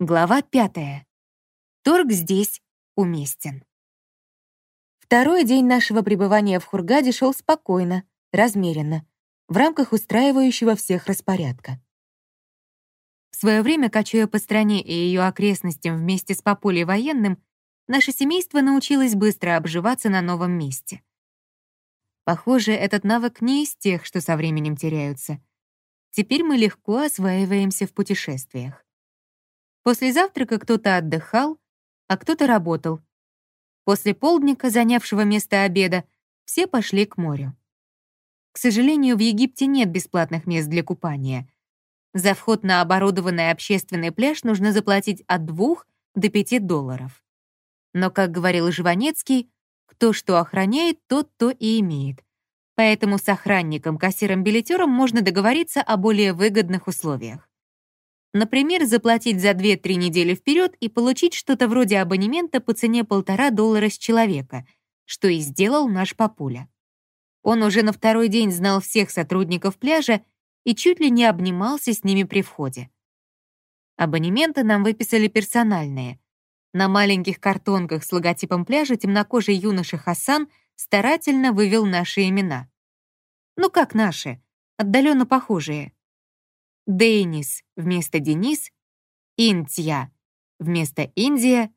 Глава пятая. Торг здесь уместен. Второй день нашего пребывания в Хургаде шел спокойно, размеренно, в рамках устраивающего всех распорядка. В свое время, кочуя по стране и ее окрестностям вместе с Папулей военным, наше семейство научилось быстро обживаться на новом месте. Похоже, этот навык не из тех, что со временем теряются. Теперь мы легко осваиваемся в путешествиях. После завтрака кто-то отдыхал, а кто-то работал. После полдника, занявшего место обеда, все пошли к морю. К сожалению, в Египте нет бесплатных мест для купания. За вход на оборудованный общественный пляж нужно заплатить от 2 до 5 долларов. Но, как говорил Жванецкий, кто что охраняет, тот то и имеет. Поэтому с охранником, кассиром, билетером можно договориться о более выгодных условиях. Например, заплатить за 2-3 недели вперед и получить что-то вроде абонемента по цене полтора доллара с человека, что и сделал наш папуля. Он уже на второй день знал всех сотрудников пляжа и чуть ли не обнимался с ними при входе. Абонементы нам выписали персональные, на маленьких картонках с логотипом пляжа темнокожий юноша Хасан старательно вывел наши имена. Ну как наши, отдаленно похожие. Дейнис вместо Денис, Интья вместо Индия,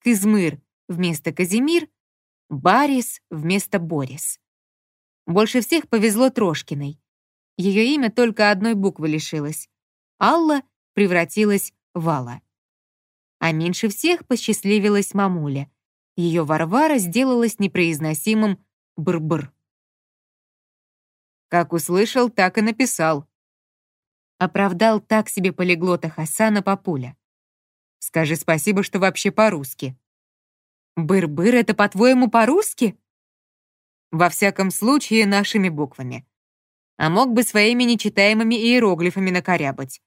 Кызмыр вместо Казимир, Барис вместо Борис. Больше всех повезло Трошкиной. Ее имя только одной буквы лишилось. Алла превратилась в Алла. А меньше всех посчастливилась мамуля. Ее Варвара сделалась непроизносимым бр-бр. Как услышал, так и написал. Оправдал так себе полиглота Хасана Папуля. Скажи спасибо, что вообще по-русски. Быр-быр — это, по-твоему, по-русски? Во всяком случае, нашими буквами. А мог бы своими нечитаемыми иероглифами накорябать.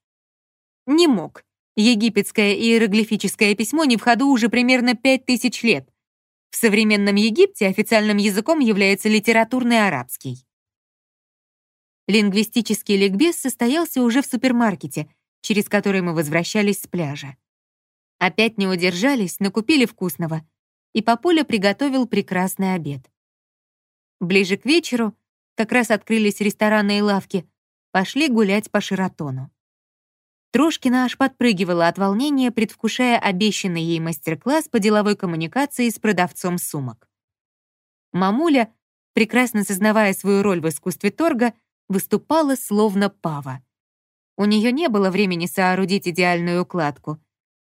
Не мог. Египетское иероглифическое письмо не в ходу уже примерно пять тысяч лет. В современном Египте официальным языком является литературный арабский. Лингвистический ликбез состоялся уже в супермаркете, через который мы возвращались с пляжа. Опять не удержались, накупили вкусного, и Папуля приготовил прекрасный обед. Ближе к вечеру, как раз открылись рестораны и лавки, пошли гулять по Шератону. Трошкина аж подпрыгивала от волнения, предвкушая обещанный ей мастер-класс по деловой коммуникации с продавцом сумок. Мамуля, прекрасно сознавая свою роль в искусстве торга, выступала словно пава. У нее не было времени соорудить идеальную укладку,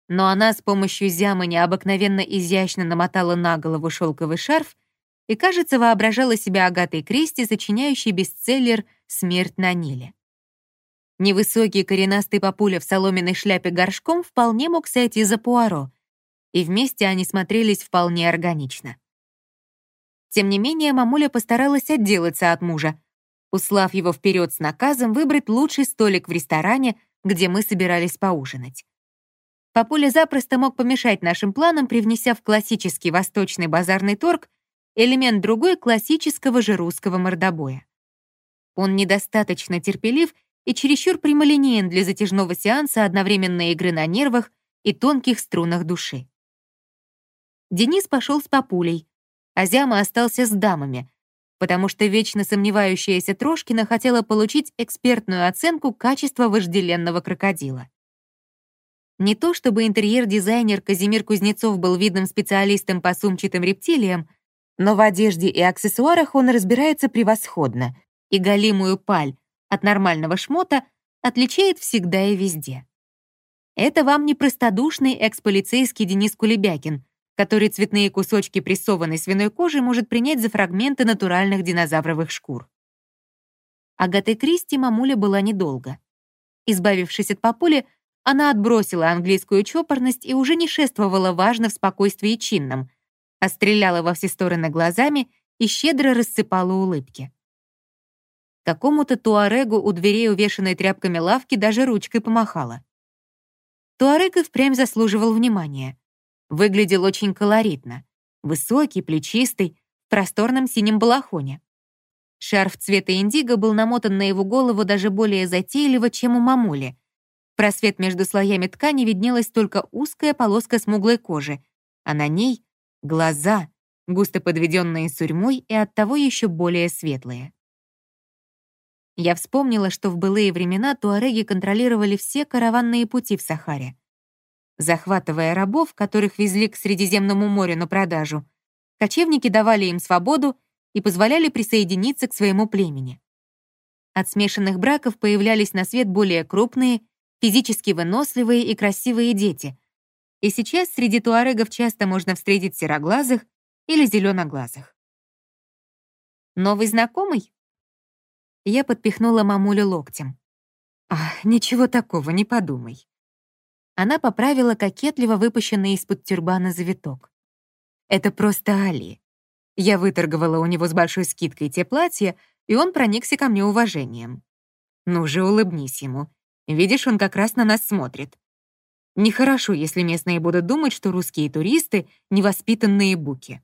но она с помощью зямы необыкновенно изящно намотала на голову шелковый шарф и, кажется, воображала себя Агатой Кристи, сочиняющей бестселлер «Смерть на Ниле». Невысокий коренастый папуля в соломенной шляпе горшком вполне мог сойти за Пуаро, и вместе они смотрелись вполне органично. Тем не менее, мамуля постаралась отделаться от мужа, услав его вперед с наказом выбрать лучший столик в ресторане, где мы собирались поужинать. Папуля запросто мог помешать нашим планам, привнеся в классический восточный базарный торг элемент другой классического же русского мордобоя. Он недостаточно терпелив и чересчур прямолинеен для затяжного сеанса одновременной игры на нервах и тонких струнах души. Денис пошел с папулей, а Зяма остался с дамами, потому что вечно сомневающаяся Трошкина хотела получить экспертную оценку качества вожделенного крокодила. Не то чтобы интерьер-дизайнер Казимир Кузнецов был видным специалистом по сумчатым рептилиям, но в одежде и аксессуарах он разбирается превосходно, и голимую паль, от нормального шмота отличает всегда и везде. Это вам не простодушный экс-полицейский Денис Кулебякин, который цветные кусочки прессованной свиной кожи может принять за фрагменты натуральных динозавровых шкур. Агатой Кристи мамуля была недолго. Избавившись от папули, она отбросила английскую чопорность и уже не шествовала важно в спокойствии чинном, а стреляла во все стороны глазами и щедро рассыпала улыбки. Какому-то туарегу у дверей, увешанной тряпками лавки, даже ручкой помахала. Туарег и впрямь заслуживал внимания. Выглядел очень колоритно. Высокий, плечистый, в просторном синем балахоне. Шарф цвета индиго был намотан на его голову даже более затейливо, чем у мамули, просвет между слоями ткани виднелась только узкая полоска смуглой кожи, а на ней — глаза, густо подведенные сурьмой и оттого еще более светлые. Я вспомнила, что в былые времена туареги контролировали все караванные пути в Сахаре. Захватывая рабов, которых везли к Средиземному морю на продажу, кочевники давали им свободу и позволяли присоединиться к своему племени. От смешанных браков появлялись на свет более крупные, физически выносливые и красивые дети. И сейчас среди туарегов часто можно встретить сероглазых или зеленоглазых. «Новый знакомый?» Я подпихнула мамулю локтем. «А, ничего такого, не подумай». Она поправила кокетливо выпущенный из-под тюрбана завиток. «Это просто Али. Я выторговала у него с большой скидкой те платья, и он проникся ко мне уважением. Ну же, улыбнись ему. Видишь, он как раз на нас смотрит. Нехорошо, если местные будут думать, что русские туристы — невоспитанные буки.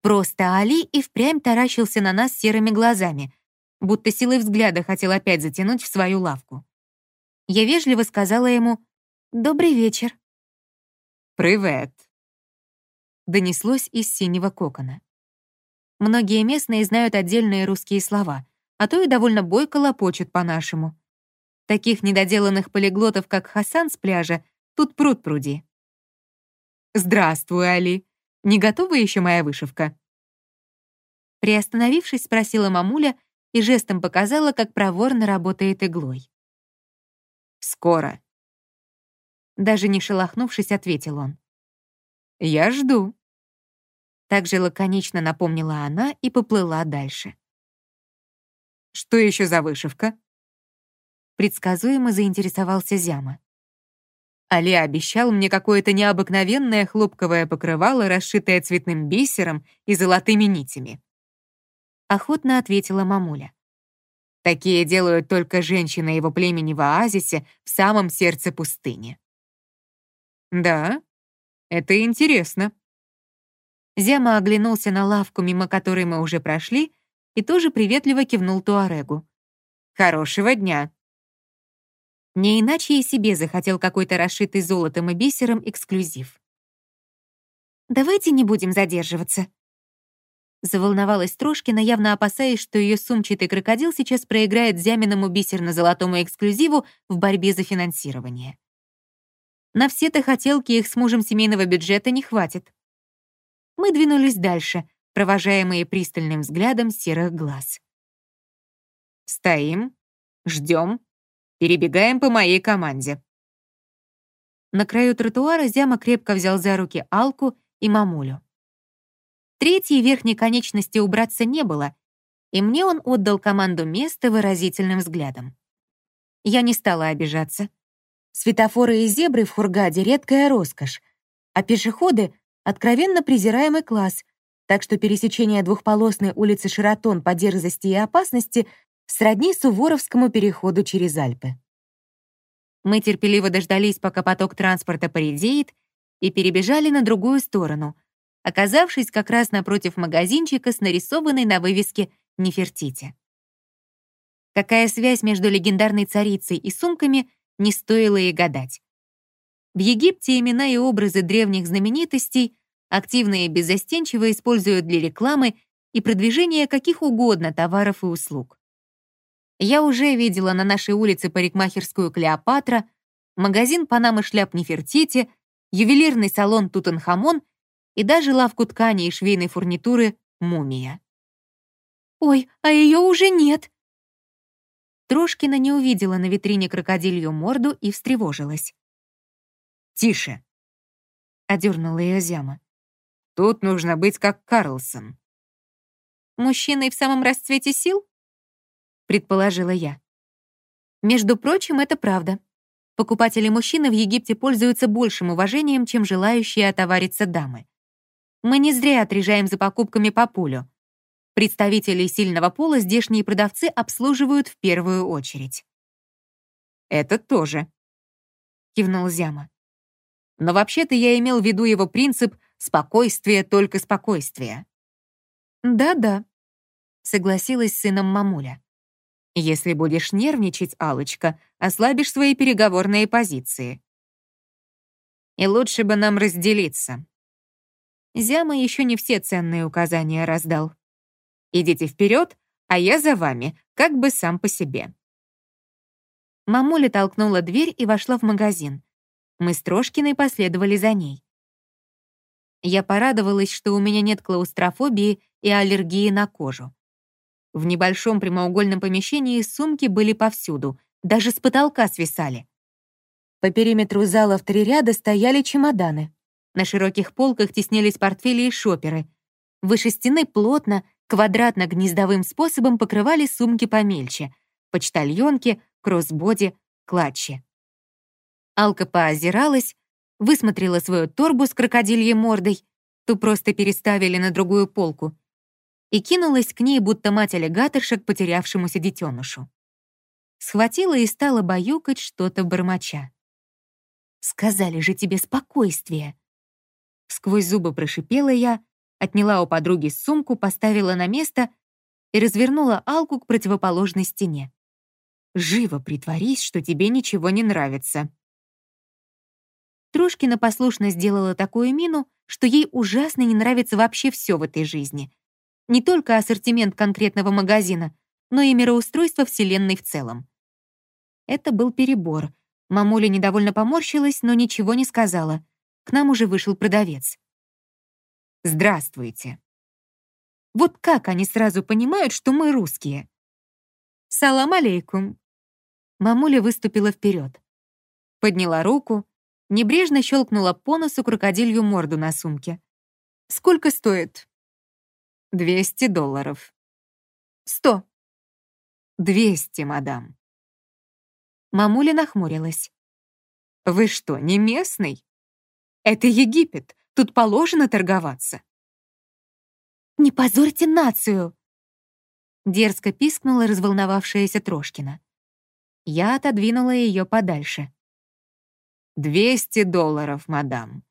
Просто Али и впрямь таращился на нас серыми глазами, будто силой взгляда хотел опять затянуть в свою лавку. Я вежливо сказала ему «Добрый вечер». «Привет», — донеслось из синего кокона. Многие местные знают отдельные русские слова, а то и довольно бойко лопочут по-нашему. Таких недоделанных полиглотов, как Хасан с пляжа, тут пруд пруди. «Здравствуй, Али. Не готова еще моя вышивка?» Приостановившись, спросила мамуля и жестом показала, как проворно работает иглой. «Скоро». Даже не шелохнувшись, ответил он. «Я жду». Также лаконично напомнила она и поплыла дальше. «Что еще за вышивка?» Предсказуемо заинтересовался Зяма. Али обещал мне какое-то необыкновенное хлопковое покрывало, расшитое цветным бисером и золотыми нитями. Охотно ответила мамуля. Такие делают только женщины его племени в оазисе в самом сердце пустыни. Да, это интересно. Зяма оглянулся на лавку, мимо которой мы уже прошли, и тоже приветливо кивнул Туарегу. «Хорошего дня!» Не иначе и себе захотел какой-то расшитый золотом и бисером эксклюзив. «Давайте не будем задерживаться», Заволновалась Трошкина, явно опасаясь, что ее сумчатый крокодил сейчас проиграет Зяминому бисерно-золотому эксклюзиву в борьбе за финансирование. На все-то хотелки их с мужем семейного бюджета не хватит. Мы двинулись дальше, провожаемые пристальным взглядом серых глаз. «Стоим, ждем, перебегаем по моей команде». На краю тротуара Зяма крепко взял за руки Алку и Мамулю. Третьей верхней конечности убраться не было, и мне он отдал команду места выразительным взглядом. Я не стала обижаться. Светофоры и зебры в Хургаде — редкая роскошь, а пешеходы — откровенно презираемый класс, так что пересечение двухполосной улицы Шератон по дерзости и опасности сродни Суворовскому переходу через Альпы. Мы терпеливо дождались, пока поток транспорта поредеет, и перебежали на другую сторону, оказавшись как раз напротив магазинчика с нарисованной на вывеске «Нефертити». Какая связь между легендарной царицей и сумками, не стоило и гадать. В Египте имена и образы древних знаменитостей активно и беззастенчиво используют для рекламы и продвижения каких угодно товаров и услуг. Я уже видела на нашей улице парикмахерскую Клеопатра, магазин Панамы шляп Нефертити, ювелирный салон Тутанхамон и даже лавку ткани и швейной фурнитуры «Мумия». «Ой, а ее уже нет!» Трошкина не увидела на витрине крокодилью морду и встревожилась. «Тише!» — одернула ее Зяма. «Тут нужно быть как Карлсон». «Мужчина и в самом расцвете сил?» — предположила я. Между прочим, это правда. Покупатели-мужчины в Египте пользуются большим уважением, чем желающие отовариться дамы. Мы не зря отрежаем за покупками по пулю. Представителей сильного пола здешние продавцы обслуживают в первую очередь. «Это тоже», — кивнул Зяма. «Но вообще-то я имел в виду его принцип «спокойствие, только спокойствие». «Да-да», — согласилась с сыном мамуля. Если будешь нервничать, алочка ослабишь свои переговорные позиции. И лучше бы нам разделиться. Зяма еще не все ценные указания раздал. Идите вперед, а я за вами, как бы сам по себе. Мамуля толкнула дверь и вошла в магазин. Мы с Трошкиной последовали за ней. Я порадовалась, что у меня нет клаустрофобии и аллергии на кожу. В небольшом прямоугольном помещении сумки были повсюду, даже с потолка свисали. По периметру зала в три ряда стояли чемоданы. На широких полках теснились портфели и шоперы. Выше стены плотно, квадратно-гнездовым способом покрывали сумки помельче — почтальонки, кроссбоди, клатчи. Алка поозиралась, высмотрела свою торбу с крокодильей мордой, ту просто переставили на другую полку — и кинулась к ней, будто мать-аллигаторша к потерявшемуся детенышу. Схватила и стала баюкать что-то бормоча. «Сказали же тебе спокойствие!» Сквозь зубы прошипела я, отняла у подруги сумку, поставила на место и развернула Алку к противоположной стене. «Живо притворись, что тебе ничего не нравится». Трошкина послушно сделала такую мину, что ей ужасно не нравится вообще все в этой жизни — не только ассортимент конкретного магазина, но и мироустройство Вселенной в целом. Это был перебор. Мамуля недовольно поморщилась, но ничего не сказала. К нам уже вышел продавец. «Здравствуйте». Вот как они сразу понимают, что мы русские? «Салам алейкум». Мамуля выступила вперед. Подняла руку, небрежно щелкнула по носу крокодилью морду на сумке. «Сколько стоит?» «Двести долларов». «Сто». «Двести, мадам». Мамуля нахмурилась. «Вы что, не местный? Это Египет, тут положено торговаться». «Не позорьте нацию!» Дерзко пискнула разволновавшаяся Трошкина. Я отодвинула ее подальше. «Двести долларов, мадам.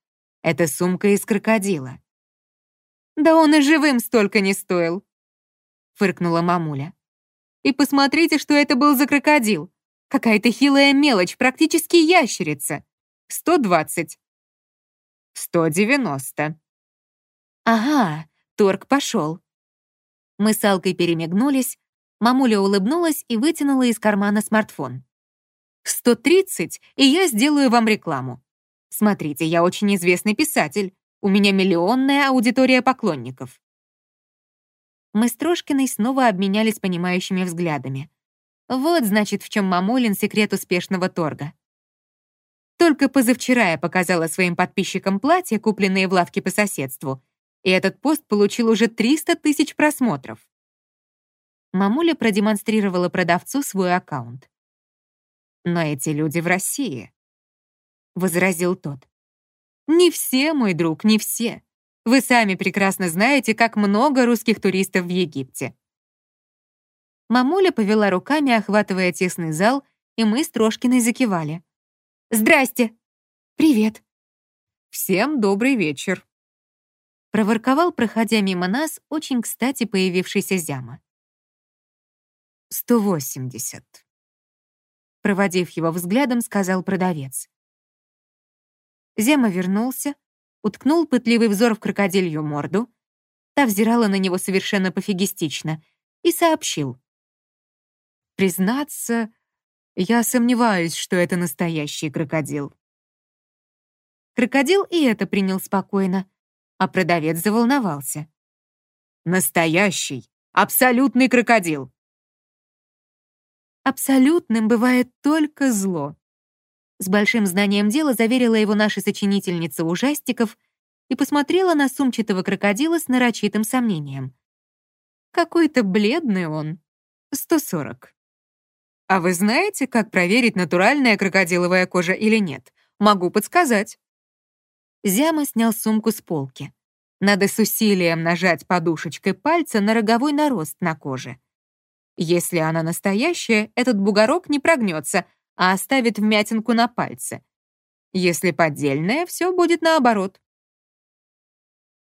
Это сумка из крокодила. «Да он и живым столько не стоил», — фыркнула мамуля. «И посмотрите, что это был за крокодил. Какая-то хилая мелочь, практически ящерица. Сто двадцать». «Сто девяносто». «Ага, торг пошел». Мы с Алкой перемигнулись, мамуля улыбнулась и вытянула из кармана смартфон. «Сто тридцать, и я сделаю вам рекламу. Смотрите, я очень известный писатель. У меня миллионная аудитория поклонников. Мы с Трошкиной снова обменялись понимающими взглядами. Вот, значит, в чем мамулин секрет успешного торга. Только позавчера я показала своим подписчикам платья, купленные в лавке по соседству, и этот пост получил уже 300 тысяч просмотров. Мамуля продемонстрировала продавцу свой аккаунт. «Но эти люди в России», — возразил тот. Не все, мой друг, не все. Вы сами прекрасно знаете, как много русских туристов в Египте. Мамуля повела руками, охватывая тесный зал, и мы с Трошкиной закивали. «Здрасте!» «Привет!» «Всем добрый вечер!» Проворковал, проходя мимо нас, очень кстати появившийся Зяма. «Сто восемьдесят». Проводив его взглядом, сказал продавец. Зема вернулся, уткнул пытливый взор в крокодилью морду, та взирала на него совершенно пофигистично, и сообщил. «Признаться, я сомневаюсь, что это настоящий крокодил». Крокодил и это принял спокойно, а продавец заволновался. «Настоящий, абсолютный крокодил!» Абсолютным бывает только зло. С большим знанием дела заверила его наша сочинительница ужастиков и посмотрела на сумчатого крокодила с нарочитым сомнением. Какой-то бледный он. 140. А вы знаете, как проверить, натуральная крокодиловая кожа или нет? Могу подсказать. Зяма снял сумку с полки. Надо с усилием нажать подушечкой пальца на роговой нарост на коже. Если она настоящая, этот бугорок не прогнется, а оставит вмятинку на пальце. Если поддельное, все будет наоборот.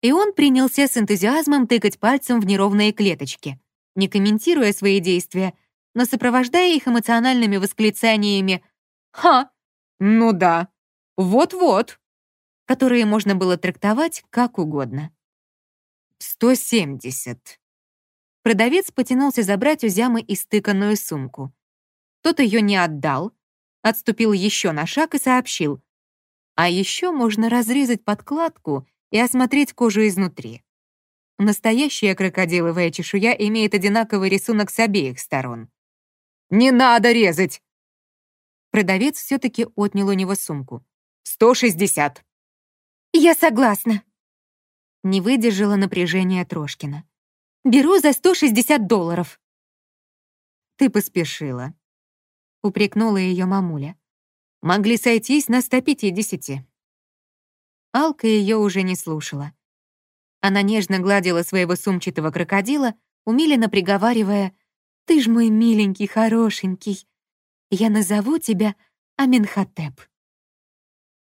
И он принялся с энтузиазмом тыкать пальцем в неровные клеточки. Не комментируя свои действия, но сопровождая их эмоциональными восклицаниями «Ха! Ну да! Вот-вот!» которые можно было трактовать как угодно. «Сто семьдесят». Продавец потянулся забрать у Зямы истыканную сумку. Тот ее не отдал, отступил еще на шаг и сообщил. А еще можно разрезать подкладку и осмотреть кожу изнутри. Настоящая крокодиловая чешуя имеет одинаковый рисунок с обеих сторон. «Не надо резать!» Продавец все-таки отнял у него сумку. «Сто шестьдесят!» «Я согласна!» Не выдержала напряжение Трошкина. «Беру за сто шестьдесят долларов!» «Ты поспешила», — упрекнула ее мамуля. «Могли сойтись на 150». Алка ее уже не слушала. Она нежно гладила своего сумчатого крокодила, умиленно приговаривая «Ты ж мой миленький, хорошенький. Я назову тебя Аминхотеп».